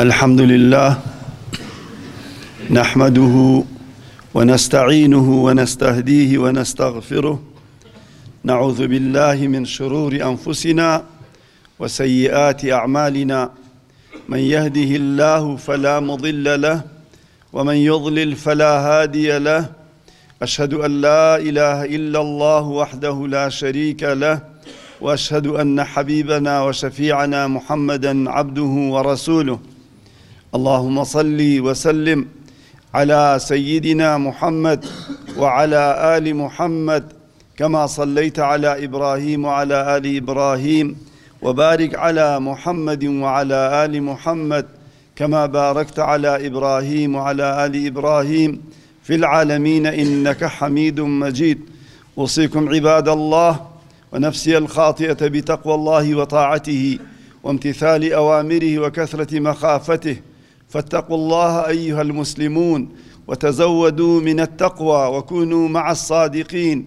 الحمد لله نحمده ونستعينه ونستهديه ونستغفره نعوذ بالله من شرور أنفسنا وسيئات أعمالنا من يهده الله فلا مضل له ومن يضلل فلا هادي له أشهد أن لا إله إلا الله وحده لا شريك له وأشهد أن حبيبنا وشفيعنا محمدا عبده ورسوله اللهم صل وسلم على سيدنا محمد وعلى آل محمد كما صليت على إبراهيم وعلى آل إبراهيم وبارك على محمد وعلى آل محمد كما باركت على إبراهيم وعلى آل إبراهيم في العالمين إنك حميد مجيد أوصيكم عباد الله ونفسي الخاطئة بتقوى الله وطاعته وامتثال أوامره وكثرة مخافته فاتقوا الله أيها المسلمون وتزودوا من التقوى وكونوا مع الصادقين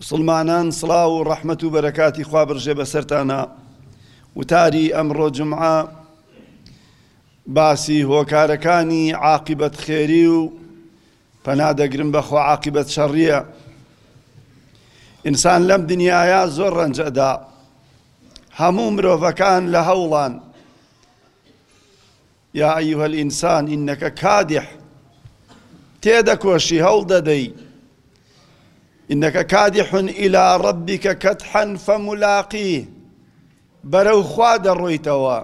موسڵمانان سڵاو و ڕەحمەت و بەرەکاتی خوا بڕژێ بەسەرتانا وتاری ئەمڕۆ جمعە باسی هۆکارەکانی عاقبەت خێری و پەنادەگرم بەخۆ عاقبەت شەڕیە ئینسان لەم دنیاە زۆر ڕەنج ئەدا هەموو مرۆڤەکان لە هەوڵان یا ایها الانسان انک کادح تێدەکۆشی هەوڵدەدەی انک کادح الی ربک کدحا فملاقیه بەرەو خوا دەڕۆیتەوە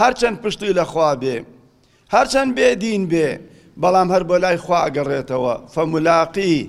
هەرچەند پشتی لە خوا بێ هەرچەند بێدین بێ بەڵام هەر بۆ لای خوا ئەگەڕێتەوە فملاقیه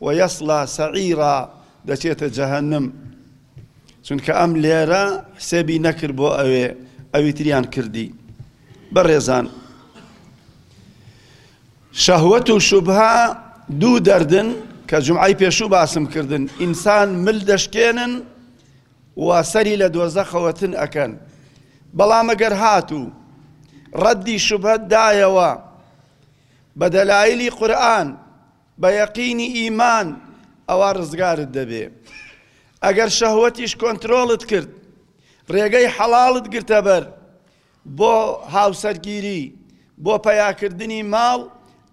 و یصلی سعیرا دەچێتە جەهەنم چونکە ئەم لێرە حسێبی نەکرد بۆ ئەوێ ئەوی تریان کردی بەڕێزان شەهوەت و شوبها دوو دەردن کە جمعی پێشوو باسم کردن ئینسان مل دەشکێنن و سەری لە دۆزەخەوەتن ئەکەن بەڵام ئەگەر هاتوو ڕەدی شوبهت دایەوە بە دەلایلی قورآن بە یەقینی ئیمان ئەوا ڕزگارت دەبێ ئەگەر شەهوەتیش کۆنترۆڵت کرد ڕێگەی حەڵاڵت گرتە بەر بۆ هاوسەرگیری بۆ پەیاکردنی ماڵ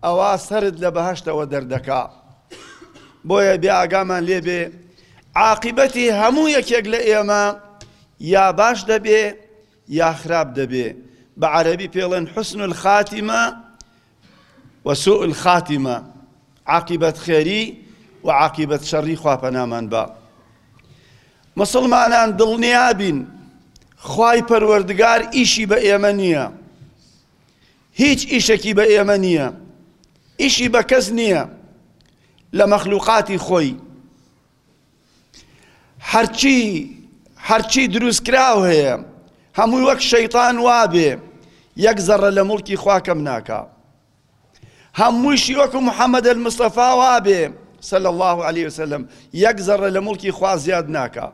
ئەوا سرد لە بەهشتەوە دەردەکا بۆیە بێ ئاگامان لێبێ عاقبەتی هەموو یەکێک لە ئێمە یا باش دەبێ یا خراپ دەبێ بە عەربی پێڵێن حسن الخاتیمە و سوء الخاتمە عاقیبەت خێری و عاقیبەت شەڕی خوا پەنامان با مسلمانان دڵنیابین خوای پەروەردگار ئیشی بە ئێمە نییە هیچ ئیشەکی بە ئێمە نییە ئیشی بە کەس نییە لە مەخلوقاتی خۆی هەرچی هەرچی دروست کراو هەیە هەمووی وەک شەیتان وابێ یەک زەڕە لە مڵکی خواکەم ناکا هەموویشی وەکو محەممەد المستەفا وابێ سەل الله عليه وسلم یەک زەڕە لە مڵکی خوا زیاد ناکا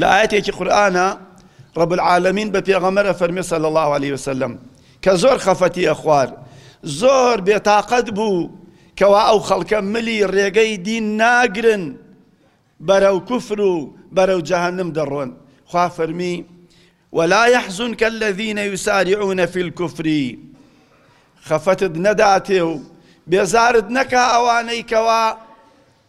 لە ئایەتێکی قورئانە رب العالمین بە پێغەمبەر فەرمی صلی الله علیه وسلم کە زۆر خەفەتی ئەخوار زۆر بێتاقەت بوو کەوا ئەو خەڵکە ملی ڕێگەی دین ناگرن بەرەو کوفر و بەرەو جەهەنم دەڕۆن خوا فەرمی ولا يحزنك الذين يسارعون في الكفر خەفەتت نەداتێ و بێزارت نەکا ئەوانەی کەوا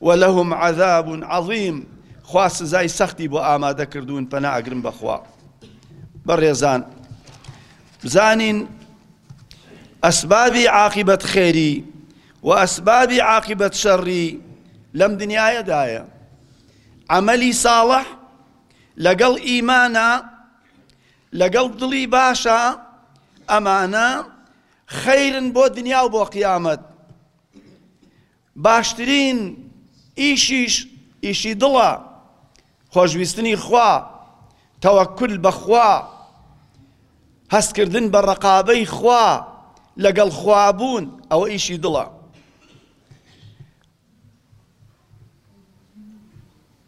ولهم عذاب عظیم خوا سزای سەختی بۆ ئامادە کردوون پەنا ئەگرم بەخوا بەڕێزان بزانین ئەسبابی عاقبەت خێری و ئەسبابی عاقبەت شەڕی لەم دنیاەدایە عملی ساڵح لەگەڵ ئیمانە لەگەڵ دڵی باشە ئەمانە خەیرن بۆ دنیا و بۆ قیامەت باشترین ئیشیش ئیشی دڵە، خۆشویستنی خوا، تەوەکول بە خوا، هەستکردن بە ڕەقابەی خوا، لەگەڵ خوا بوون، ئەوە ئیشی دڵە.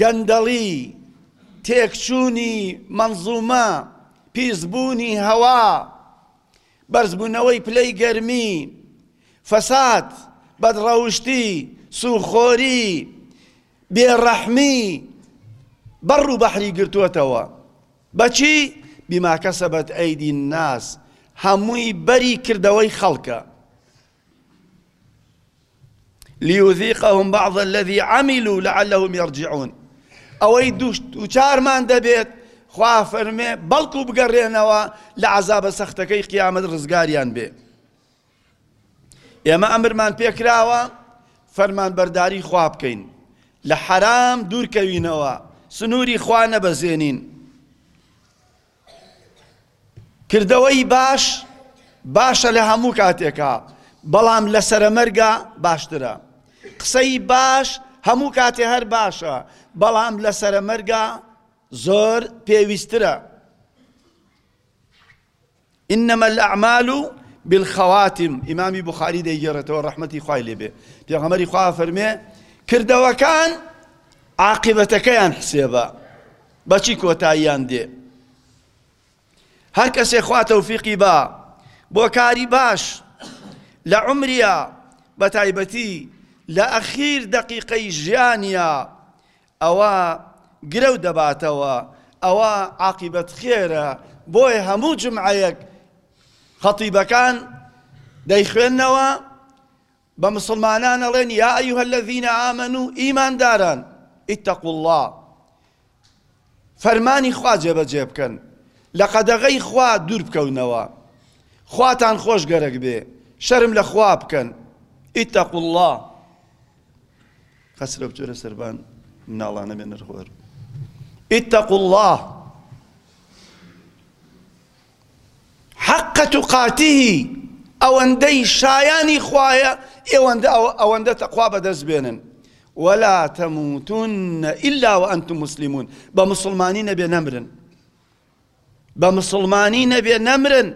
گەندەڵی، تێکچوونی مەنزوومە، پیسبوونی هەوا، بەرزبوونەوەی پلەی گەرمی، فەساد، بەدڕەوشتی، سووخۆری، بێڕەحمی بەڕ و بەحری گرتووەتەوە. بە چی؟ بما کسبت ایدی الناس هەمووی بەری کردەوەی خەڵکە. لیوزیقەهم بعض الذی عملوا لعلهم یرجعون ئەوەی دووچارمان دەبێت خوا فەرمێ بەڵکو بگەڕێنەوە لە عەزابە سەختەکەی قیامەت ڕزگاریان بێ ئێمە ئەمرمان پێکراوە فەرمان بەرداری خوا بکەین لە حەرام دوورکەوینەوە سنووری خوا نەبەزێنین کردەوەی باش باشە لە هەموو کاتێکا بەڵام لە سەرەمەرگا باشترە قسەی باش هەموو کاتێ هەر باشە بەڵام لە سەرەمەرگا زۆر پێویسترە إنما الأعمال بالخواتم ئیمامی بخاری دەیگەڕێتەوە ڕەحمەتی خوای لێبێ پێغەمەری خوا فەرمێ کردەوەکان عاقبەتەکەیان حسێبە بەچی کۆتاییان دێ هەرکەسێ خوا تەوفیقی با بۆ کاری باش لە عمریا بە تایبەتی لە ئەخیر دەقیقەی ژیانیا ئەوە گرەو دەباتەوە ئەوە عاقیبەت خێرە بۆیە هەموو جمعەیەک خەتیبەکان دەیخوێنەوە بە موسڵمانان ئەڵێن، یا ایها الذین آمنوا، ئیمانداران، اتقوا اللە، فەرمانی خوا جێبەجێ بکەن، لە قەدەغەی خوا دوور بکەونەوە، خواتان خۆش گەرەک بێ، شەرم لە خوا بکەن، اتقوا اللە. خەسرە بچۆرە سەربان مناڵانە بێنەر خۆر. اتقوا اللە. حەقە توقاته، ئەوەندەی شایانی خوایە ئێوەندە ئەوەندە تەقوا بەدەست بێنن، ولا تموتن الا وانتم مسلمون، بە موسڵمانی نەبێ نەمرن، بە موسڵمانی نەبێ نەمرن،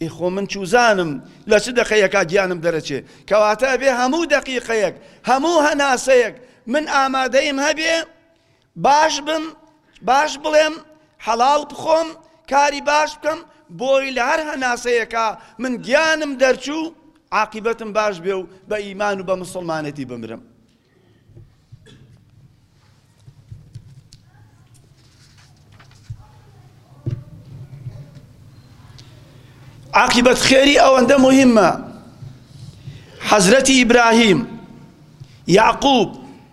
ئێ خۆ من چوزانم لە چ دەقەیەکا گیانم دەرەچێ، کەواتە ئەبێ هەموو دەقیقەیەک، هەموو هەناسەیەک من ئامادەیم هەبێ باش بم، باش بڵێم، حەڵاڵ بخۆم، کاری باش بکەم، بۆی لە هەر هەناسەیەکا من گیانم دەرچوو عاقیبەتم باش بێ و بە ئیمان و بە مسڵمانەتی بمرم. عاقبەت خێری ئەوەندە مهمە حەزرەتی ئیبراهیم یعقوب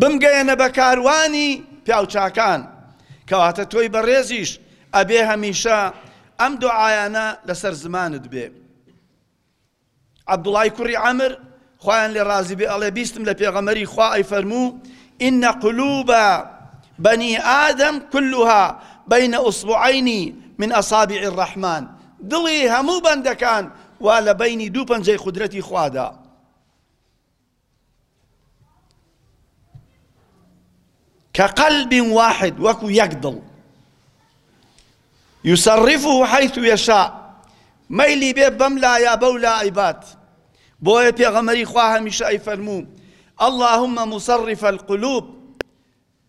بمگەیەنە بە کاروانی پیاوچاکان کەواتە تۆی بەڕێزیش ئەبێ هەمیشە ئەم دوعایانە لەسەر زمانت بێ عەبدوڵای کوڕی عەمر خوایان لێ ڕازی بێ ئەڵێ بیستم لە پێغەمەری خوا ئەی فەرموو إن قلوب بني آدم كلها بين أصبعين من أصابع الرحمن دڵی هەموو بەندەکان وا لە بینی دوو پەنجەی قدرەتی خوادا كقلب واحد وەکو یەک دڵ يصرفه حيث يشاء مەیلی بێ بەم لایە بەو لا عیبات بۆیە پێغەمەری خوا هەمیشە ئەی فەرموو اللهم مصرف القلوب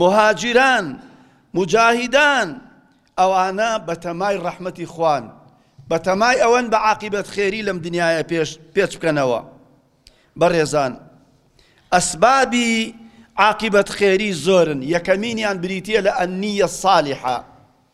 موهاجیران، موجاهیدان، ئەوانە بەتەمای ڕەحمەتی خوان، بەتەمای ئەوەن بە عاقیبەت خێری لەم دنیایە پێش پێچ بکەنەوە. بەڕێزان، ئەسبابی عاقیبەت خێری زۆرن، یەکەمینیان بریتییە لە النیە الصالحە،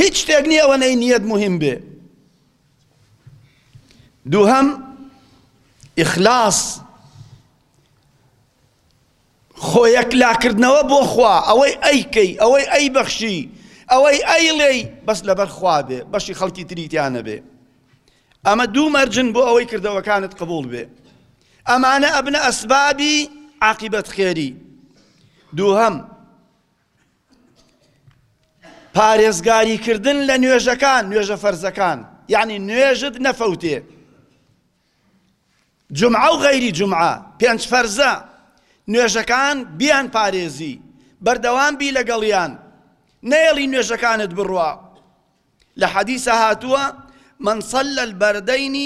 هیچ شتێک نیە ئەوەنەی نیەت مهم بێ دووهەم ئیخلاس خۆ یەکلاکردنەوە بۆ خوا ئەوەی ئەیکەی ئەوەی ئەی بەخشی ئەوەی ئەیڵێی بەس لەبەر خوا بێ بەشی خەڵکی تریتیانە بێ ئەمە دوو مەرجن بۆ ئەوەی کردەوەکانت قبول بێ ئەمانە ئەبنە ئەسبابی عاقبەت خێری دووهەم پارێزگاریکردن لە نوێژەکان، نوێژە فەرزەکان، یعنی نوێژت نەفەوتێ. جمعە و غەیری جمعە، پێنج فەرزە، نوێژەکان بیان پارێزی، بەردەوام بی لەگەڵیان، نەیەڵی نوێژەکانت بڕوا، لە حەدیسا هاتووە، من صلی البردین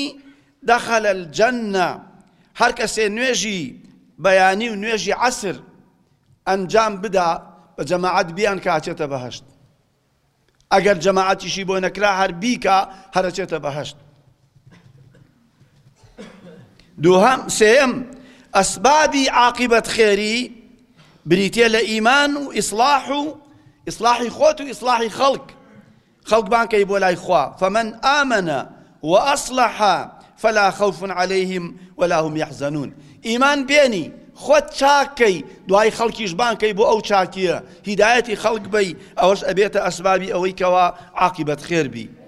دخل الجنە، هەر کەسێ نوێژی بەیانی و نوێژی عەسر ئەنجام بدا بە جەماعەت بیانکا ئەچێتە بەهەشت، ئەگەر جەماعەتیشی بۆ نەکرا هەر بیکا هەر ئەچێتە بەهەشت. دووهەم، سێیەم، ئەسبابی عاقیبەت خێری بریتیە لە ئیمان و ئیسڵاح و ئیسڵاحی خۆت و ئیسڵاحی خەڵک خەڵکبان کەی بۆ لای خوا فەمەن ئامەنە و ئەسڵەحە فلا خوف عليهم ولا هم يحزنون ئیمان بێنی خۆت چاکەی دوای خەڵکیش بانکەی بۆ ئەو چاکیە هیدایەتی خەڵک بی ئەوەش ئەبێتە ئەسبابی ئەوەی کەوا عاقیبەت خێربی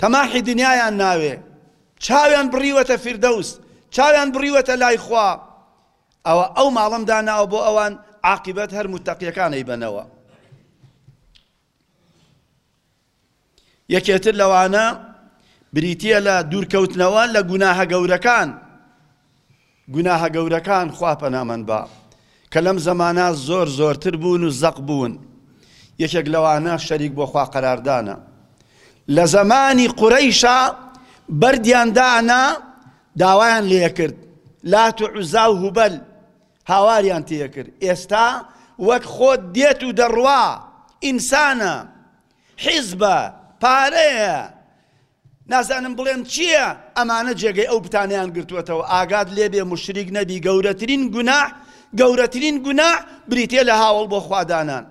تەماحی دنیایان ناوێ چاویان بڕیوەتە فیردەوس چاویان بڕیوەتە لای خوا ئەوە ئەو ماڵم داناوە بۆ ئەوان عاقبەت هەر متەقیەکانەی بەنەوە یەکێتر لەوانە بریتە لە دوورکەوتنەوە لە گوناهە گەورەکان گوناهە گەورەکان خوا پەنامان با کە لەم زەمانە زۆر زۆرتر بوون و زەق بوون یەکێک لەوانە شەریک بۆ خوا قەراردانە لە زەمانی قورەیشا بەردیان دانا داوایان لێ کرد لات و عوزا و هوبەل هاواریان تێ کرد ئێستا وەک خۆت دێت و دەڕوا ئینسانە حیزبە پارەیە نازانم بڵێم چییە ئەمانە جێگەی ئەو بتانەیان گرتووەتەوە ئاگات لێبێ موشریک نەبی گەورەترین گونا گەورەترین گونا بریتێ لە هاوڵ بۆ خوادانان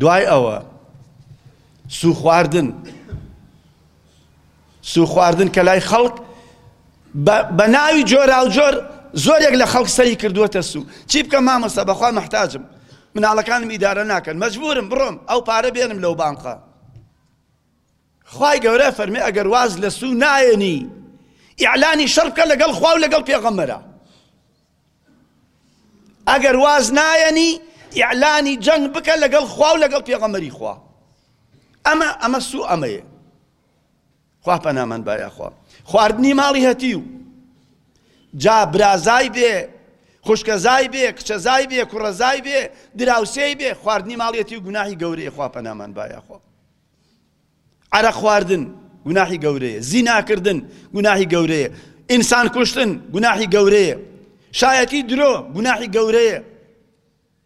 دوای ئەوە سوخواردن سوخواردن کە لای خەڵک بە ناوی جۆراوجۆر زۆرێک لە خەڵک سەری کردووەتە سو چی بکەم مامۆستا بەخوا محتاجم مناڵەکانم ئیدارە ناکەن مەجبورم بڕۆم ئەو پارە بێنم لەو بانقە خی گەورە فەرمی ئەگەر واز لە سو نایەنی ئیعلانی شەڕ بکە لەگەڵ خوا و لەگەڵ پێغەمەرە ئەگەر واز نایەنی ئیعلانی جەنگ بکە لەگەڵ خوا و لەگەڵ پێغەمەری خوا ئەمە ئەمە سو ئەمەیە خوا پەنامان با یاخوا خواردنی ماڵی هەتیو جا برازای بێ خوشکەزای بێ کچەزای بێ کوڕەزای بێ دراوسێی بێ خواردنی ماڵیەتی و گوناهی گەورەیە خوا پەنامان با یاخوا عرە خواردن گوناهی گەورەیە زیناکردن گوناهی گەورەیە ئینسان کوشتن گوناهی گەورەیە شایەتی درۆ گوناهی گەورەیە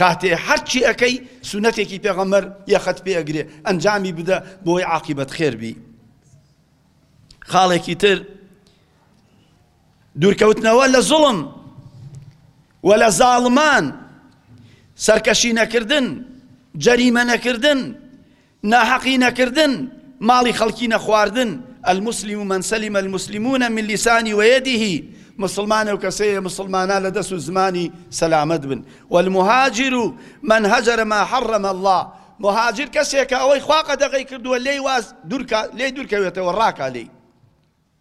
کاتێ هەرچی ئەکەی سونەتێکی پێغەمبەر یەخەت پێ ئەگرێ ئەنجامی بدە بۆی عاقیبەت خێر بی خاڵێکی تر دوورکەوتنەوە لە زوڵم و لە زاڵمان سەرکەشی نەکردن جەریمە نەکردن ناحەقی نەکردن، ماڵی خەڵکی نەخواردن، المسلم من سلم المسلمون من لسانه ویده، موسڵمان ئەو کەسەیە موسڵمانان لە دەس و زمانی سەلامەت بن، والمهاجر من هجر ما حرم اللە، موهاجر کەسێکە ئەوەی خوا قەدەغەی کردووە لێی واز دوور کا لێی دوور کەوێتەوە ڕاکا لێی.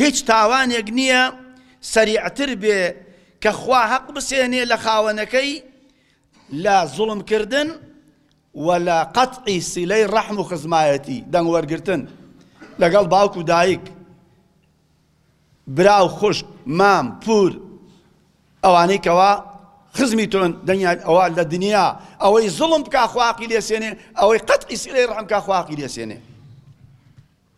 هیچ تاوانێک نیە سەریعتر بێ کە خوا هەق بسێنێ لە خاوەنەکەی لە زوڵم کردن و لە قەتعی سیلەی ڕەحم و خزمایەتی دەنگ وەرگتن لەگەڵ باوک و دایک برا و خوشک مام پور ئەوانەی کەوا خزمی تۆن دەنگیان ئەوە لە دنیا ئەوەی زڵم بکە خواقی لێسێنێ ئەوەی قەت ئیسیلەی ڕحم کا خواقی لێسێنێ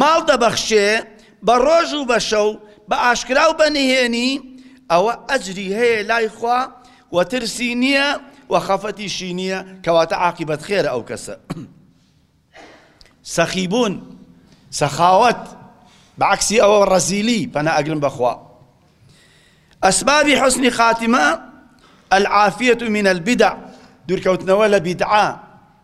ماڵ دەبەخشێ بە ڕۆژ و بە شەو بە ئاشکرا و بە نهێنی ئەوە ئەجری هەیە لای خوا وە ترسی نیە وە خەفەتیشی نیە کەواتە عاقیبەت خێرە ئەو کەسە سەخی بوون سەخاوەت بەعکسی ئەوە ڕەزیلی پەنا ئەگرم بەخوا ئەسبابی حسنی خاتمە العافیەت من البدع دوورکەوتنەوە لە بیدعا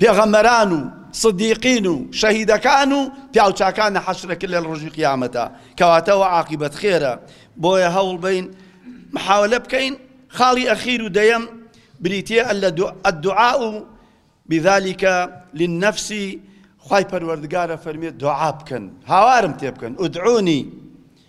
پێغەمبەران و صدیقین و شەهیدەکان و پیاوچاکان لە حەشرەکە لە ڕۆژی قیامەتە کەواتە وە عاقیبەت خێرە بۆیە هەوڵ بین محاولە بکەین خاڵی ئەخیر و دەیەم بریتە الدعاء بذلك للنفس خی پەروەردگارە فەرمێت دوعا بکەن هاوارم تێ بکەن ئودعونی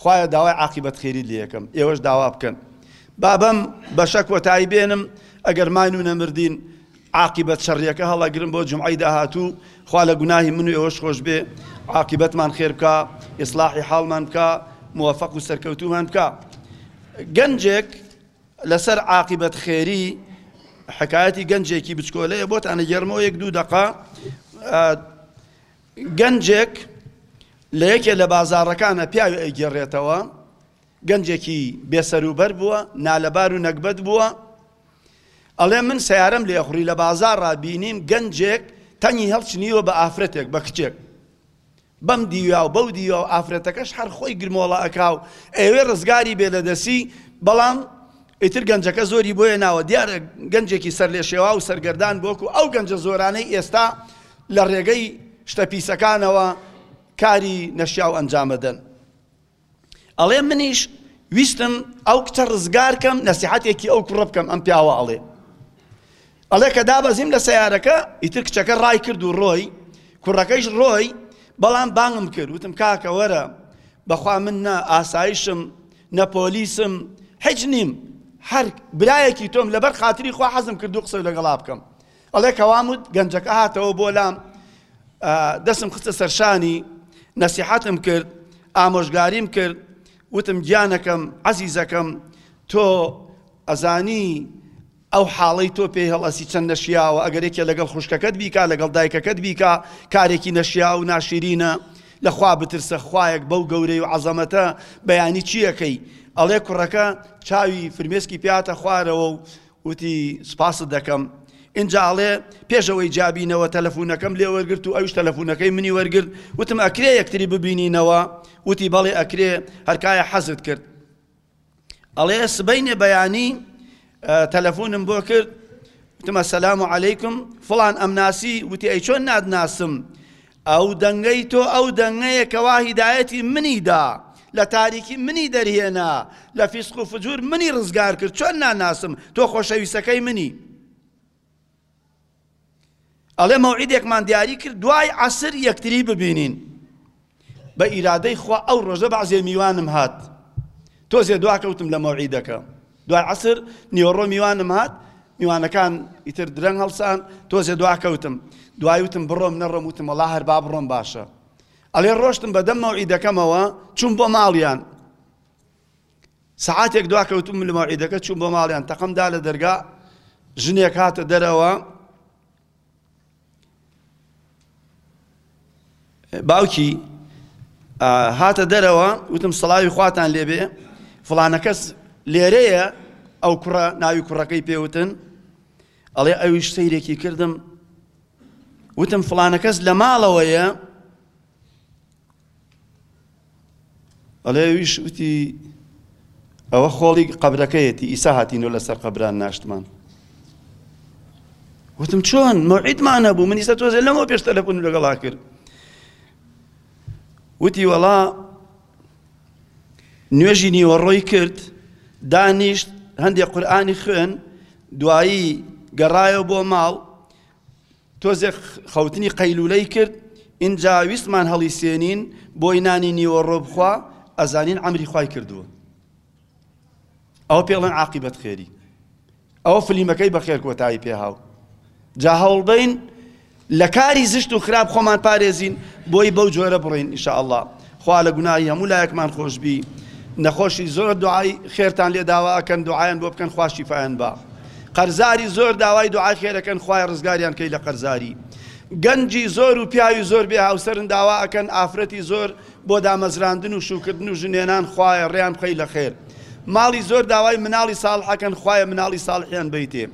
خوایە داوای عاقیبەت خێریت لێ یەکەم ئێوەش داوا بکەن با بەم بەشە کۆتایی بێنم ئەگەر ماین و نەمردین عاقیبەت شەڕیەکە هەڵەگرم بۆ جمعی داهاتوو خوا لە گوناهی من و ئێوەش خۆش بێ عاقیبەتمان خێر بکە ئیسلاحی حاڵمان بکە موفق و سەرکەوتومان بکە گەنجێک لەسەر عاقیبەت خێری حکایەتی گەنجێکی بچکۆلەیە بۆتانە گێرمەوە یەک دوو دقا گەنجێک لە یەکێ لە بازاڕەکانە پیاوێ ئەیگێڕێتەوە، گەنجێکی بێ سەروبەر بووە، نالەبار و نەگبەت بووە، ئەڵێ من سەیارەم لێ ئەخوڕی، لە بازاڕا بینیم گەنجێک تەنگی هەڵچنیوە بە ئافرەتێک، بە کچێک، بەم دیویا و بەو دیویا و ئافرەتەکەش هەر خۆی گرمۆڵە ئەکا و ئەیەوێ ڕزگاری بێ لە دەستی، بەڵام ئیتر گەنجەکە زۆری بۆیە ناوە، دیارە گەنجێکی سەرلێشێواو و سەرگەردان بووە، کو ئەو گەنجە زۆرانەی ئێستا لە ڕێگەی شتە پیسەکانەوە کاری نەشیاو ئەنجام ئەدەن ئەڵێ منیش ویستم ئەو کچە ڕزگار کەم نەسیحەتێکی ئەو کوڕە بکەم ئەم پیاوە ئەڵێ ئەڵێ کە دابەزیم لە سیارەکە ئیتر کچەکە ڕای کرد و ڕۆی کوڕەکەیش ڕۆی بەڵام بانگم کرد وتم کاکە وەرە بەخوا من نە ئاسایشم نە پۆلیسم هیچ نیم هەر برایەکی تۆم لەبەر خاتری خوا حەزم کردو قسە لەگەڵا بکەم ئەڵێ کەوام وت گەنجەکە هاتەوە بۆ لام دەسم خستە سەرشانی نەسیحەتم کرد ئامۆژگاریم کرد وتم گیانەکەم عەزیزەکەم تۆ ئەزانی ئەو حاڵی تۆ پێی هەڵەسی چەند نەشیاوە ئەگەرێکێ لەگەڵ خوشکەکەت بیکا لەگەڵ دایکەکەت بیکا کارێکی نەشیا و ناشیرینە لەخوا بترسە خوایەک بەو گەورەی و عەزەمەتە بەیانی چیەکەی ئەڵێ کوڕەکە چاوی فرمێسکی پیاتە خوارەوە و وتی، سپاست دەکەم. ئینجا ئەڵێ، پێش ئەوەی جیابینەوە تەلەفونەکەم لێ وەرگرت و ئەویش تەلەفونەکەی منی وەرگرت، وتم، ئەکرێ یەکتری ببینینەوە؟ وتی، بەڵێ ئەکرێ، هەرکایە حەزت کرد. ئەڵێ، سبەینێ بەیانی تەلەفونم بۆ کرد، وتم، السلام علیکم، فڵان ئەمناسی؟ وتی، ئەی چۆن ناتناسم؟ ئەو دەنگەی تۆ ئەو دەنگەیە کەوا هیدایەتی منی دا، لە تاریکی منی دەرهێنا، لە فیسق و فجور منی ڕزگار کرد، چۆن ناناسم، تۆ خۆشەویستەکەی منی. ئەڵێ مەوعیدێکمان دیاری کرد دوای عەسر یەکتری ببینین، بە ئیرادەی خوا ئەو ڕۆژە بەعزێ میوانم هات، تۆزێ دواکەوتم لە مەوعیدەکە. دوای عەسر نیوەڕۆ میوانم هات، میوانەکان ئیتر درەنگ هەڵسان، تۆزێ دواکەوتم، دوایی وتم بڕۆم نەڕۆم، وتم وەڵا هەر با بڕۆم باشە. ئەڵێ ڕۆشتم بەدەم مەوعیدەکەمەوە چووم بۆ ماڵیان، سەعاتێک دواکەوتووم لە مەوعیدەکە چووم بۆ ماڵیان، تەقەم دا لە دەرگا، ژنێک هاتە دەرەوە، باوکی هاتە دەرەوە وتم سەڵاوی خواتان لێبێ فلانە کەس لێرەیە ئەو کوڕە ناوی کوڕەکەی پێوتن ئەڵێ ئەویش سەیرێکی کردم وتم فلانە کەس لە ماڵەوەیە ئەڵێ ئەویش وتی ئەوە خۆڵی قەبرەکەیەتی ئیسا هاتین و لەسەر قەبران ناشتمان وتم چۆن مەعیدمان نەبوو منی سە تۆزێ لەمەوە پێش تەلەفۆن لەگەڵا کرد وتی وەڵا نوێژی نیوەڕۆی کرد دانیشت هەندێک قورآانی خوێن دوایی گەڕایەوە بۆ ماڵ تۆزێ خەوتنی قەیلولەی کرد ئینجا ویستمان هەڵی سێنین بۆی نانی نیوەڕۆ بخوا ئەزانین ئەمری خوای کردووە ئەو پێڵەن عاقیبەت خێری ئەو فلیمەکەی بەخێر کۆتایی پێهاو جا هەوڵبین لە کاری زشت و خراپ خۆمان پارێزین بۆی بەو جۆرە بڕین ئیشاء الله خوا لە گوناهی هەموو لایەکمان خۆشبی نەخۆشی زۆر دوعای خێرتان لێ داوا ئەکەن دوعایان بۆ بکەن خوا شیفایان با قەرزاری زۆر داوای دوعای خێرەکەن خوای ڕزگاریان کەی لە قەرزاری گەنجی زۆر و پیاوی زۆر بێ هاوسەرن داوا ئەکەن ئافرەتی زۆر بۆ دامەزراندن و شوکردن و ژنێنان خوایە ڕێیان بخەی لە خێر ماڵی زۆر داوای مناڵی ساڵحەکەن خوایە مناڵی ساڵحیان بیتێ